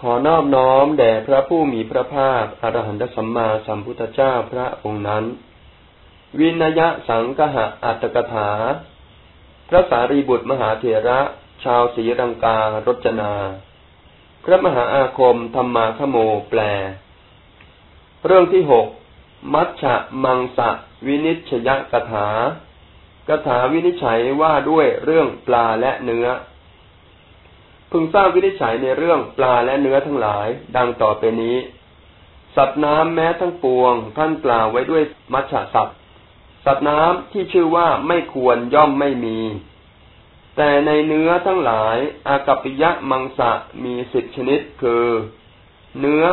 ขอนอบน้อมแด่พระผู้มีพระภาคอรหันตสัมมาสัมพุทธเจ้าพระองค์นั้น วินยะสังกหะอัตตกถา พระสารีบุตรมหาเถระ ชาวศรีรังการจนา พระมหาอาคมธรรมาขโมแปล เรื่องที่หกมัชฌะมังสะวินิชยกถากถาวินิจฉัยว่าด้วยเรื่องปลาและเนื้อ พึงทราบวินิจฉัยในเรื่องปลาและเนื้อทั้งหลาย ดังต่อไปนี้ สัตว์น้ำแม้ทั้งปวง ท่านกล่าวไว้ด้วยมัชฌะสัตว์สัตว์น้ำที่ชื่อว่าไม่ควรย่อมไม่มี แต่ในเนื้อทั้งหลาย อากัปปิยะมังสะมีสิบชนิดคือ เนื้อ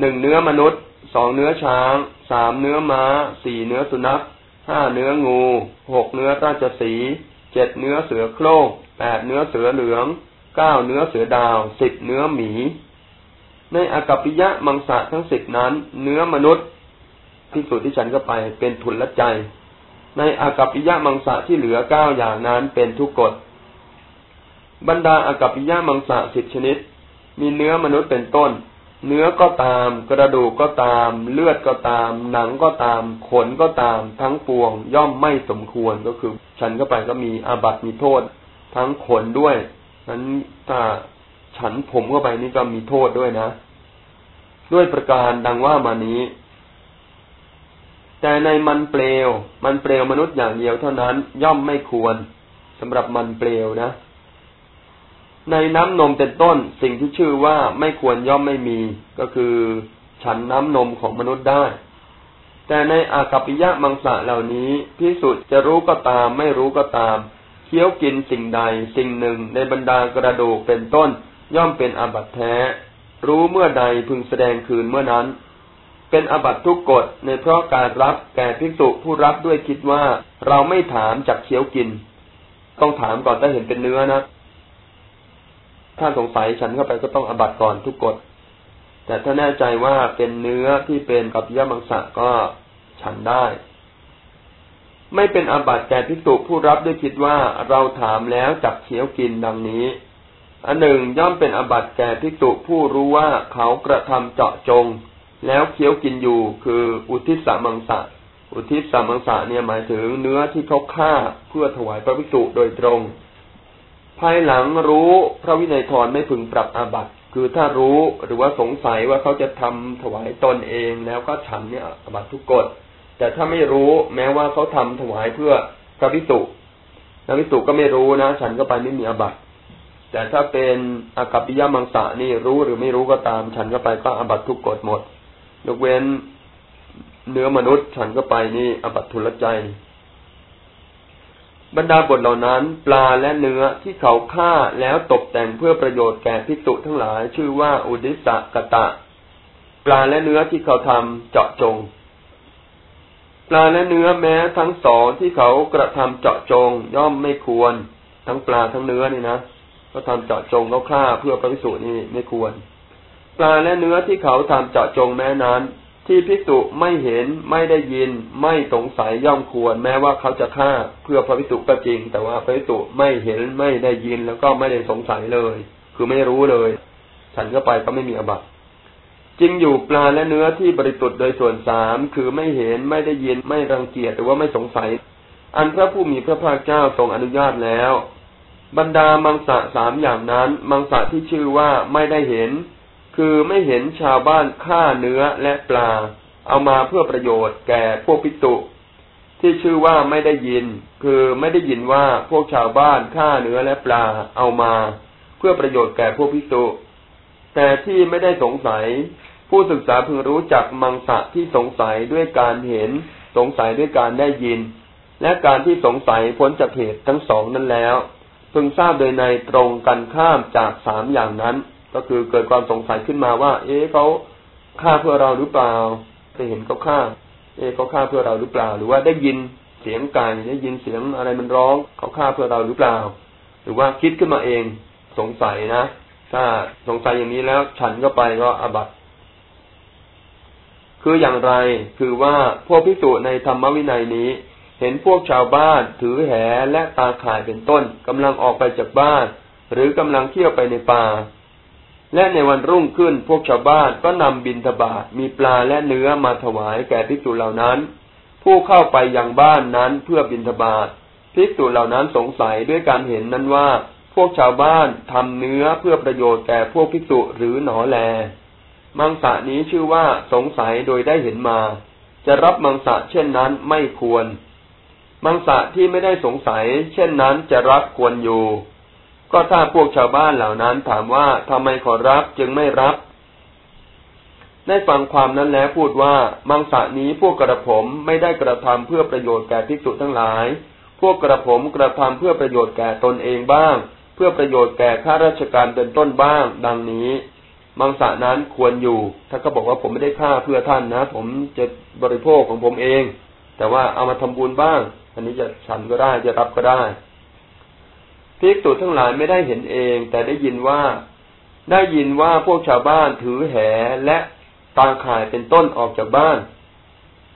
หนึ่งเนื้อมนุษย์สองเนื้อช้างสามเนื้อม้าสี่เนื้อสุนัขห้าเนื้องูหกเนื้อราชสี เจ็ดเนื้อเสือโคร่งแปดเนื้อเสือเหลืองเก้าเนื้อเสือดาวสิบเนื้อหมี ในอากัปปิยะมังสะทั้งสิบนั้น เนื้อมนุษย์พิสูจน์ที่ฉันก็ไปเป็นทุนละใจ ในอากัปปิยะมังสะที่เหลือเก้าอย่างนั้นเป็นทุกกฎบรรดาอากัปปิยะมังสะสิบชนิด มีเนื้อมนุษย์เป็นต้น เนื้อก็ตาม กระดูกก็ตาม เลือดก็ตาม หนังก็ตาม ขนก็ตาม ทั้งปวง ย่อมไม่สมควรก็คือ ฉันเข้าไปก็มีอาบัติมีโทษ ทั้งขนด้วยนั้นถ้าฉันผมเข้าไปนี่ก็มีโทษด้วยนะ ด้วยประการดังว่ามานี้แต่ในมันเปลว มันเปลวมนุษย์อย่างเดียวเท่านั้น ย่อมไม่ควรสำหรับมันเปลวนะ ในน้ำนมเป็นต้นสิ่งที่ชื่อว่าไม่ควรย่อมไม่มี ก็คือฉันน้ำนมของมนุษย์ได้ แต่ในอากัปปิยะมังสะเหล่านี้พิสุจะรู้ก็ตาม ไม่รู้ก็ตามเคี้ยวกินสิ่งใดสิ่งหนึ่งในบรรดากระดูกเป็นต้น ย่อมเป็นอาบัตแท้ รู้เมื่อใดพึงแสดงคืนเมื่อนั้น เป็นอาบัตทุกกฎในเพราะการรับแก่พิสุผู้รับด้วยคิดว่าเราไม่ถามจากเคี้ยวกิน ต้องถามก่อนถ้าเห็นเป็นเนื้อนะ ถ้าสงสัยฉันเข้าไปก็ต้องอบัตก่อนทุกกฎ แต่ถ้าแน่ใจว่าเป็นเนื้อที่เป็นกับยมังสะก็ฉันได้ ไม่เป็นอาบัติแก่พิสุผู้รับด้วยคิดว่าเราถามแล้วจับเคี้ยวกินดังนี้อันหนึ่งย่อมเป็นอาบัติแก่พิสุผู้รู้ว่าเขากระทำเจาะจง แล้วเคี้ยวกินอยู่คืออุทิศสามังสะอุทิศสามังสะเนี่ยหมายถึงเนื้อที่เขาฆ่าเพื่อถวายพระพิสุโดยตรง ภายหลังรู้พระวินัยทรไม่พึงปรับอาบัติคือถ้ารู้หรือว่าสงสัยว่าเขาจะทำถวายตนเองแล้วก็ฉันเนี่ยอาบัติทุกกฎ แต่ถ้าไม่รู้แม้ว่าเขาทำถวายเพื่อพระพิสุพระพิสุก็ไม่รู้นะ ฉันก็ไปไม่มีอาบัติแต่ถ้าเป็นอากัปปิยมังสะนี่รู้หรือไม่รู้ก็ตาม ฉันก็ไปก็อาบัติทุกกฎหมด ยกเว้นเนื้อมนุษย์ฉันก็ไปนี่อาบัติทุลใจ บรรดาบทเหล่านั้นปลาและเนื้อที่เขาฆ่าแล้วตกแต่งเพื่อประโยชน์แก่พิสุทั้งหลาย ชื่อว่าอุดิสกตะ ปลาและเนื้อที่เขาทำเจาะจง ปลาและเนื้อแม้ทั้งสองที่เขากระทำเจาะจง ย่อมไม่ควร ทั้งปลาทั้งเนื้อนี่นะก็ทำเจาะจงเขาฆ่าเพื่อพระพิสุนี่ไม่ควร ปลาและเนื้อที่เขาทำเจาะจงแม้นั้น ที่พิสุไม่เห็นไม่ได้ยิน ไม่สงสัยย่อมควร แม้ว่าเขาจะฆ่าเพื่อพระพิสุก็จริง แต่ว่าพระพิสุไม่เห็นไม่ได้ยินแล้วก็ไม่ได้สงสัยเลย คือไม่รู้เลย ฉันก็ไปก็ไม่มีอบัตจริงอยู่ปลาและเนื้อที่บริสุทธิ์โดยส่วนสามคือไม่เห็นไม่ได้ยินไม่รังเกียจหรือว่าไม่สงสัย อันพระผู้มีพระภาคเจ้าทรงอนุญาตแล้ว บรรดามังสะสามอย่างนั้น มังสะที่ชื่อว่าไม่ได้เห็น คือไม่เห็นชาวบ้านฆ่าเนื้อและปลา เอามาเพื่อประโยชน์แก่พวกพิจุที่ชื่อว่าไม่ได้ยิน คือไม่ได้ยินว่าพวกชาวบ้านฆ่าเนื้อและปลาเอามา เพื่อประโยชน์แก่พวกพิจุแต่ที่ไม่ได้สงสัย ผู้ศึกษาพึงรู้จักมังสะที่สงสัยด้วยการเห็น สงสัยด้วยการได้ยิน และการที่สงสัยพ้นจากเหตุทั้งสองนั้นแล้ว พึงทราบโดยในตรงกันข้ามจากสามอย่างนั้น ก็คือเกิดความสงสัยขึ้นมาว่า เอ๊ะเขาฆ่าเพื่อเราหรือเปล่าไปเห็นเขาฆ่า เอ๊ะเขาฆ่าเพื่อเราหรือเปล่า หรือว่าได้ยินเสียงไก่ได้ยินเสียงอะไรมันร้องเขาฆ่าเพื่อเราหรือเปล่า หรือว่าคิดขึ้นมาเองสงสัยนะถ้าสงสัยอย่างนี้แล้วฉันก็ไปก็อบัตคืออย่างไรคือว่าพวกพิสูจในธรรมวินัยนี้ เห็นพวกชาวบ้านถือแหและตาข่ายเป็นต้นกำลังออกไปจากบ้าน หรือกำลังเที่ยวไปในป่า และในวันรุ่งขึ้นพวกชาวบ้านก็นำบินทบาทมีปลาและเนื้อมาถวายแก่ภิกษุเหล่านั้น ผู้เข้าไปยังบ้านนั้นเพื่อบินทบาทภิกษุเหล่านั้นสงสัยด้วยการเห็นนั้นว่า พวกชาวบ้านทำเนื้อเพื่อประโยชน์แก่พวกภิกษุหรือหนอแล มังสะนี้ชื่อว่าสงสัยโดยได้เห็นมา จะรับมังสะเช่นนั้นไม่ควร มังสะที่ไม่ได้สงสัย เช่นนั้นจะรับควรอยู่ ก็ถ้าพวกชาวบ้านเหล่านั้นถามว่าทำไมขอรับจึงไม่รับ ได้ฟังความนั้นแล้วพูดว่ามังสะนี้พวกกระผมไม่ได้กระทำเพื่อประโยชน์แก่ภิกษุทั้งหลาย พวกกระผมกระทำเพื่อประโยชน์แก่ตนเองบ้าง เพื่อประโยชน์แก่ข้าราชการเป็นต้นบ้าง ดังนี้มังสะนั้นควรอยู่ ถ้าก็บอกว่าผมไม่ได้ฆ่าเพื่อท่านนะ ผมจะบริโภคของผมเอง แต่ว่าเอามาทำบุญบ้าง อันนี้จะฉันก็ได้จะรับก็ได้ ภิกษุทั้งหลายไม่ได้เห็นเอง แต่ได้ยินว่า ได้ยินว่าพวกชาวบ้านถือแหและตาข่ายเป็นต้นออกจากบ้าน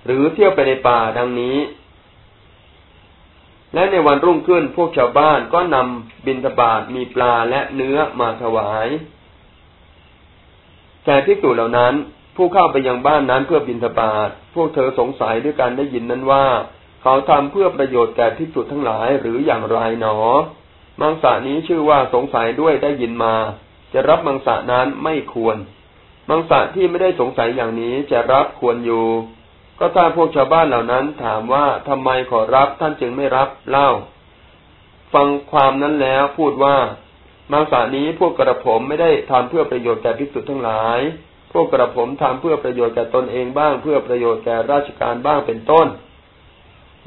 หรือเที่ยวไปในป่าดังนี้ และในวันรุ่งขึ้นพวกชาวบ้านก็นำบินทบาทมีปลาและเนื้อมาถวายแก่ภิกษุเหล่านั้น ผู้เข้าไปยังบ้านนั้นเพื่อบินทบาทพวกเธอสงสัยด้วยการได้ยินนั้นว่า เขาทำเพื่อประโยชน์แก่ภิกษุทั้งหลายหรืออย่างไรหนอ มังสะนี้ชื่อว่าสงสัยด้วยได้ยินมา จะรับมังสะนั้นไม่ควร มังสะที่ไม่ได้สงสัยอย่างนี้จะรับควรอยู่ ก็ถ้าพวกชาวบ้านเหล่านั้นถามว่าทำไมขอรับท่านจึงไม่รับเล่า ฟังความนั้นแล้วพูดว่ามังสะนี้พวกกระผมไม่ได้ทำเพื่อประโยชน์แก่ภิกษุทั้งหลาย พวกกระผมทำเพื่อประโยชน์แก่ตนเองบ้าง เพื่อประโยชน์แก่ราชการบ้างเป็นต้น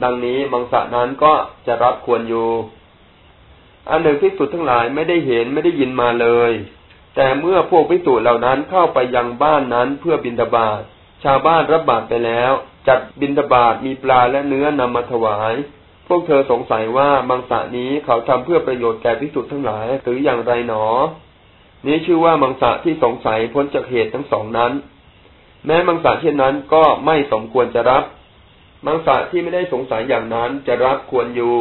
ดังนี้มังสะนั้นก็จะรับควรอยู่ อันหนึ่งภิกษุทั้งหลายไม่ได้เห็นไม่ได้ยินมาเลย แต่เมื่อพวกภิกษุเหล่านั้นเข้าไปยังบ้านนั้นเพื่อบินทบาทชาวบ้านรับบาตรไปแล้ว จัดบินทบาทมีปลาและเนื้อนำมาถวาย พวกเธอสงสัยว่ามังสะนี้เขาทำเพื่อประโยชน์แก่ภิกษุทั้งหลายหรืออย่างไรหนอ นี้ชื่อว่ามังสะที่สงสัยพ้นจากเหตุทั้งสองนั้น แม้มังสะเช่นนั้นก็ไม่สมควรจะรับ มังสะที่ไม่ได้สงสัยอย่างนั้นจะรับควรอยู่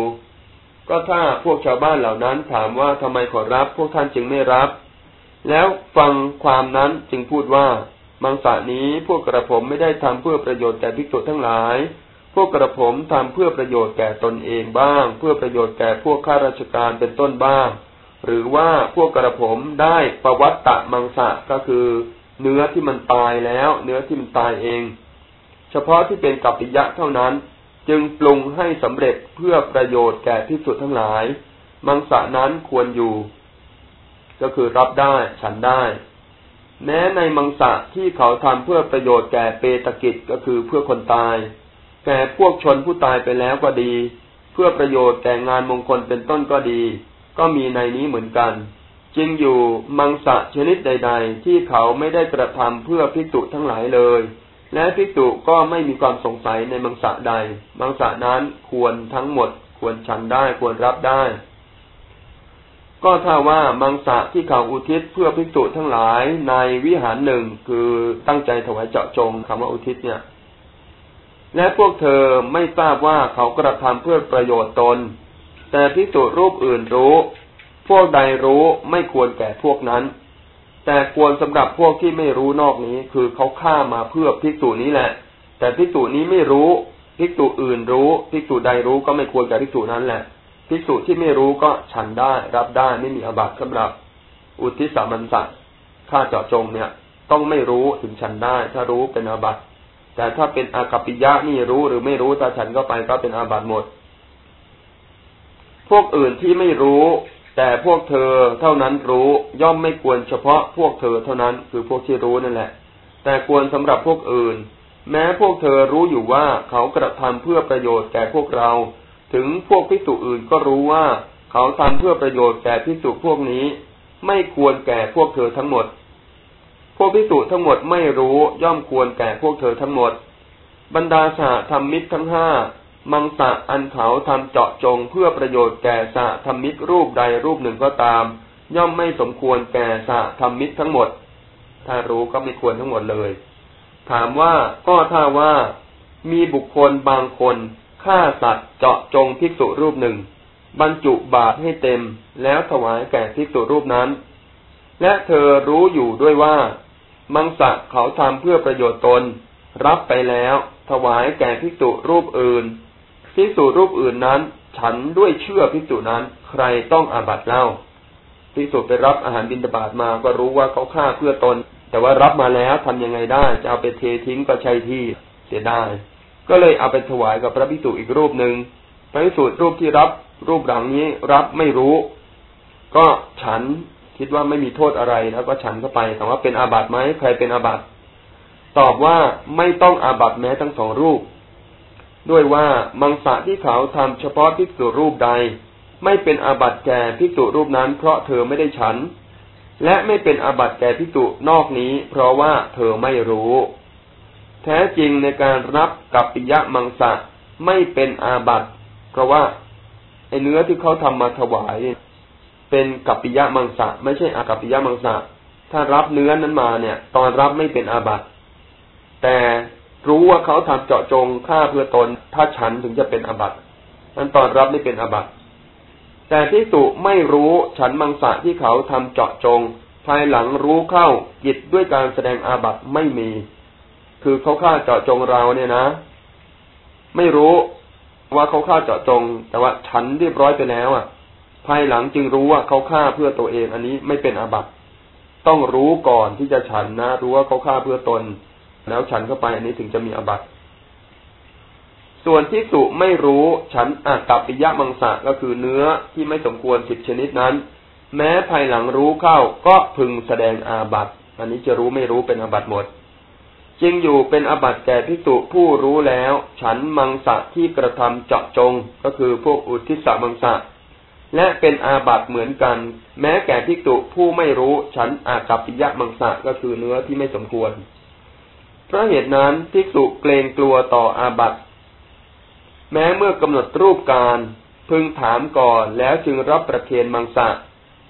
ก็ถ้าพวกชาวบ้านเหล่านั้นถามว่าทำไมขอรับพวกท่านจึงไม่รับ แล้วฟังความนั้นจึงพูดว่ามังสานี้พวกกระผมไม่ได้ทำเพื่อประโยชน์แก่ภิกษุทั้งหลาย พวกกระผมทำเพื่อประโยชน์แก่ตนเองบ้าง เพื่อประโยชน์แก่พวกข้าราชการเป็นต้นบ้าง หรือว่าพวกกระผมได้ประวัตตะมังสะก็คือ เนื้อที่มันตายแล้ว เนื้อที่มันตายเอง เฉพาะที่เป็นกัปปิยะเท่านั้น จึงปรุงให้สำเร็จเพื่อประโยชน์แก่ที่สุดทั้งหลาย มังสะนั้นควรอยู่ ก็คือรับได้ฉันได้ แม้ในมังสะที่เขาทำเพื่อประโยชน์แก่เปตกิจก็คือเพื่อคนตาย แก่พวกชนผู้ตายไปแล้วก็ดี เพื่อประโยชน์แก่งานมงคลเป็นต้นก็ดี ก็มีในนี้เหมือนกัน จึงอยู่มังสะชนิดใด ๆ ที่เขาไม่ได้กระทำเพื่อพิจุทั้งหลายเลย และภิกษุก็ไม่มีความสงสัยในมังสะใด มังสะนั้นควรทั้งหมด ควรฉันได้ควรรับได้ ก็ถ้าว่ามังสะที่เขาอุทิศเพื่อภิกษุทั้งหลายในวิหารหนึ่งคือตั้งใจถวายเจาะจงคำว่าอุทิศเนี่ย และพวกเธอไม่ทราบว่าเขากระทำเพื่อประโยชน์ตน แต่ภิกษุรูปอื่นรู้ พวกใดรู้ไม่ควรแก่พวกนั้น แต่ควรสำหรับพวกที่ไม่รู้นอกนี้ คือเขาฆ่ามาเพื่อภิกษุนี้แหละ แต่ภิกษุนี้ไม่รู้ภิกษุอื่นรู้ภิกษุใดรู้ก็ไม่ควรแก่ภิกษุนั้นแหละภิกษุที่ไม่รู้ก็ฉันได้รับได้ไม่มีอบัตสำหรับ อุทิศามันสัตฆ่าเจาะจงเนี่ย ต้องไม่รู้ถึงฉันได้ ถ้ารู้เป็นอาบัตแต่ถ้าเป็นอากัปปิยะนี่รู้หรือไม่รู้ถ้าฉันก็ไปก็เป็นอาบัตหมด พวกอื่นที่ไม่รู้ แต่พวกเธอเท่านั้นรู้ย่อมไม่ควรเฉพาะพวกเธอเท่านั้นคือพวกที่รู้นั่นแหละ แต่ควรสำหรับพวกอื่น แม้พวกเธอรู้อยู่ว่าเขากระทำเพื่อประโยชน์แก่พวกเรา ถึงพวกพิสุอื่นก็รู้ว่าเขาทำเพื่อประโยชน์แก่พิสุพวกนี้ ไม่ควรแก่พวกเธอทั้งหมด พวกพิสุทั้งหมดไม่รู้ย่อมควรแก่พวกเธอทั้งหมด บรรดาสาธรรมมิตรทั้งห้า มังสะอันเขาทำเจาะจงเพื่อประโยชน์แก่สะธรรมิกรูปใดรูปหนึ่งก็ตาม ย่อมไม่สมควรแก่สะธรรมิกทั้งหมด ถ้ารู้ก็ไม่ควรทั้งหมดเลย ถามว่าก็ถ้าว่า มีบุคคลบางคนฆ่าสัตว์เจาะจงภิกษุรูปหนึ่ง บรรจุบาตรให้เต็มแล้วถวายแก่ภิกษุรูปนั้น และเธอรู้อยู่ด้วยว่า มังสะเขาทำเพื่อประโยชน์ตน รับไปแล้ว ถวายแก่พิสุรูปอื่น พิสุรูปอื่นนั้น ฉันด้วยเชื่อพิสุนั้น ใครต้องอาบัตเล่าพิสุไปรับอาหารบิณฑบาตมาก็รู้ว่าเขาฆ่าเพื่อตน แต่ว่ารับมาแล้วทำยังไงได้ จะเอาไปเททิ้งก็ใช่ที่เสียได้ก็เลยเอาไปถวายกับพระพิสุอีกรูปหนึ่งพระพิสุรูปที่รับรูปหลังนี้รับไม่รู้ ก็ฉันคิดว่าไม่มีโทษอะไรแล้วก็ฉันเข้าไปถามว่าเป็นอาบัติไหมใครเป็นอาบัติตอบว่าไม่ต้องอาบัติแม้ทั้งสองรูป ด้วยว่ามังสะที่เขาทำเฉพาะภิกษุรูปใด ไม่เป็นอาบัติแก่ภิกษุรูปนั้น เพราะเธอไม่ได้ฉัน และไม่เป็นอาบัติแก่ภิกษุนอกนี้ เพราะว่าเธอไม่รู้ แท้จริงในการรับกับปิยะมังสะไม่เป็นอาบัติเพราะว่าไอเนื้อที่เขาทำมาถวายเป็นกัปปิยะมังสะไม่ใช่อากัปปิยะมังสะถ้ารับเนื้อนั้นมาเนี่ย ตอนรับไม่เป็นอาบัติแต่ รู้ว่าเขาทำเจาะจงฆ่าเพื่อตน ถ้าฉันถึงจะเป็นอาบัตินั้นตอนรับไม่เป็นอาบัติแต่ที่สุไม่รู้ฉันมังสะที่เขาทำเจาะจง ภายหลังรู้เข้าจิตด้วยการแสดงอาบัติไม่มี คือเขาฆ่าเจาะจงเราเนี่ยนะ ไม่รู้ว่าเขาฆ่าเจาะจง แต่ว่าฉันเรียบร้อยไปแล้วอะ ภายหลังจึงรู้ว่าเขาฆ่าเพื่อตัวเอง อันนี้ไม่เป็นอาบัติต้องรู้ก่อนที่จะฉันนะ รู้ว่าเขาฆ่าเพื่อตน แล้วฉันเข้าไปอันนี้ถึงจะมีอบัติส่วนที่สุไม่รู้ฉันอากับปิยะมังสะก็คือเนื้อที่ไม่สมควรสิบชนิดนั้น แม้ภายหลังรู้เข้าก็พึงแสดงอาบัติอันนี้จะรู้ไม่รู้เป็นอาบัติหมดจึงอยู่เป็นอาบัติแก่พิสุผู้รู้แล้ว ฉันมังสะที่กระทำเจาะจง ก็คือพวกอุทิศมังสะและเป็นอาบัตเหมือนกัน แม้แก่ภิกษุผู้ไม่รู้ ฉันอากัปปิยะมังสะก็คือเนื้อที่ไม่สมควร เพราะเหตุนั้นภิกษุเกรงกลัวต่ออาบัตแม้เมื่อกำหนดรูปการพึงถามก่อนแล้วจึงรับประเคนมังสะ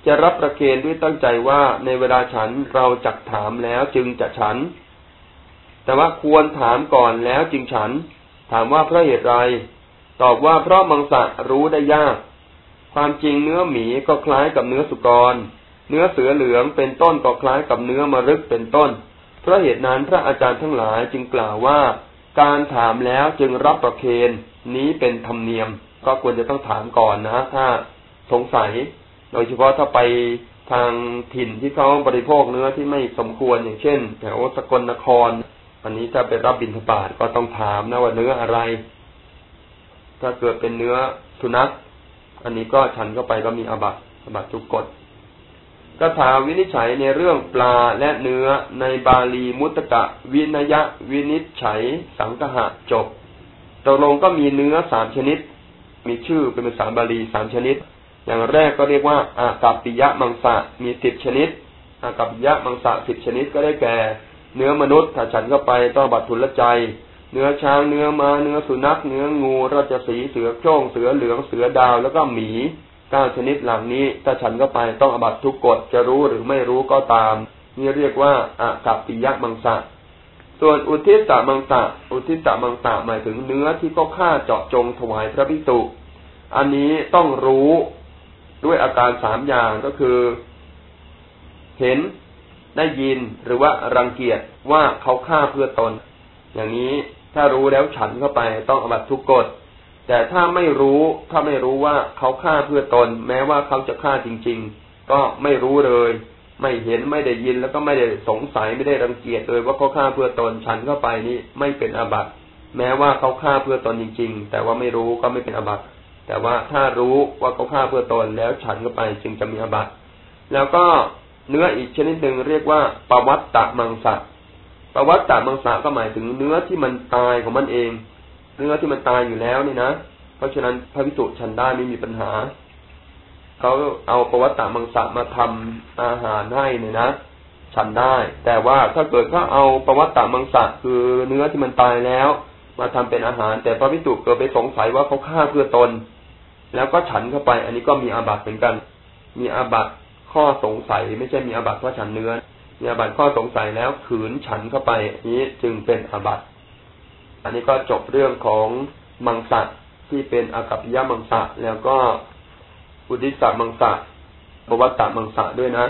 จะรับประเคนด้วยตั้งใจว่าในเวลาฉันเราจักถามแล้วจึงจะฉัน แต่ว่าควรถามก่อนแล้วจึงฉัน ถามว่าเพราะเหตุไร ตอบว่าเพราะมังสะรู้ได้ยาก ความจริงเนื้อหมีก็คล้ายกับเนื้อสุกร เนื้อเสือเหลืองเป็นต้นก็คล้ายกับเนื้อมรึกเป็นต้น เพราะเหตุนั้นพระอาจารย์ทั้งหลายจึงกล่าวว่า การถามแล้วจึงรับประเคนนี้เป็นธรรมเนียม ก็ควรจะต้องถามก่อนนะถ้าสงสัย โดยเฉพาะถ้าไปทางถิ่นที่เขาบริโภคเนื้อที่ไม่สมควรอย่างเช่นแถวสกลนคร อันนี้ถ้าไปรับบิณฑบาตก็ต้องถามนะว่าเนื้ออะไร ถ้าเกิดเป็นเนื้อสุนัขอันนี้ก็ฉันเข้าไปก็มีอบัตอบัตทุกกฎ กถาวินิจฉัยในเรื่องปลาและเนื้อในบาลีมุตตะวินยะ วินิจฉัย สังหะจบตกลงก็มีเนื้อสามชนิด มีชื่อเป็นภาษาบาลีสามชนิด อย่างแรกก็เรียกว่าอากัปปิยะมังสะมีสิบชนิดอากัปปิยะมังสะสิบชนิดก็ได้แก่ เนื้อมนุษย์ถ้าฉันเข้าไปต้องบัตรทุนละใจ เนื้อช้างเนื้อม้าเนื้อสุนัข เนื้องูราชสีเสือโคร่งเสือเหลืองเสือดาวแล้วก็หมี เก้าชนิดหลังนี้ ถ้าฉันก็ไปต้องอบัตทุกกฎจะรู้หรือไม่รู้ก็ตาม นี่เรียกว่าอากัปปิยะมังสะส่วนอุทิศมังสะอุทิศมังสะหมายถึงเนื้อที่ก็ฆ่าเจาะจงถวายพระพิสุอันนี้ต้องรู้ด้วยอาการสามอย่างก็คือ เห็นได้ยินหรือว่ารังเกียจว่าเขาฆ่าเพื่อตน อย่างนี้ถ้ารู้แล้วฉันเข้าไปต้องอบัตทุกกฎ แต่ถ้าไม่รู้ถ้าไม่รู้ว่าเขาฆ่าเพื่อตน แม้ว่าเขาจะฆ่าจริง ๆ ก็ไม่รู้เลย ไม่เห็นไม่ได้ยินแล้วก็ไม่ได้สงสัยไม่ได้รังเกียจเลยว่าเขาฆ่าเพื่อตนฉันเข้าไปนี่ไม่เป็นอาบัติแม้ว่าเขาฆ่าเพื่อตนจริง ๆ แต่ว่าไม่รู้ก็ไม่เป็นอาบัติแต่ว่าถ้ารู้ว่าเขาฆ่าเพื่อตนแล้วฉันเข้าไปจึงจะมีอาบัติแล้วก็เนื้ออีกชนิดหนึ่งเรียกว่าปวัตตะมังสะปวัตตามังสาก็หมายถึงเนื้อที่มันตายของมันเอง เนื้อที่มันตายอยู่แล้วนี่นะเพราะฉะนั้นพระพิสุชันได้ไม่มีปัญหาเขาเอาประวัตตามังสามาทำอาหารให้เนี่ยนะฉันได้ แต่ว่าถ้าเกิดเขาเอาประวัตตามังสะคือเนื้อที่มันตายแล้ว มาทำเป็นอาหาร แต่พระพิสุเกิดไปสงสัยว่าเขาฆ่าเพื่อตน แล้วก็ฉันเข้าไป อันนี้ก็มีอาบัติเหมือนกัน มีอาบัติข้อสงสัย ไม่ใช่มีอาบัติเพราะฉันเนื้อมีอาบัติข้อสงสัยแล้วขืนฉันเข้าไปนี้จึงเป็นอาบัติ อันนี้ก็จบเรื่องของมังสะที่เป็นอากัปยามังสะแล้วก็อุดิสามังสะบวัตตมังสะด้วยนะ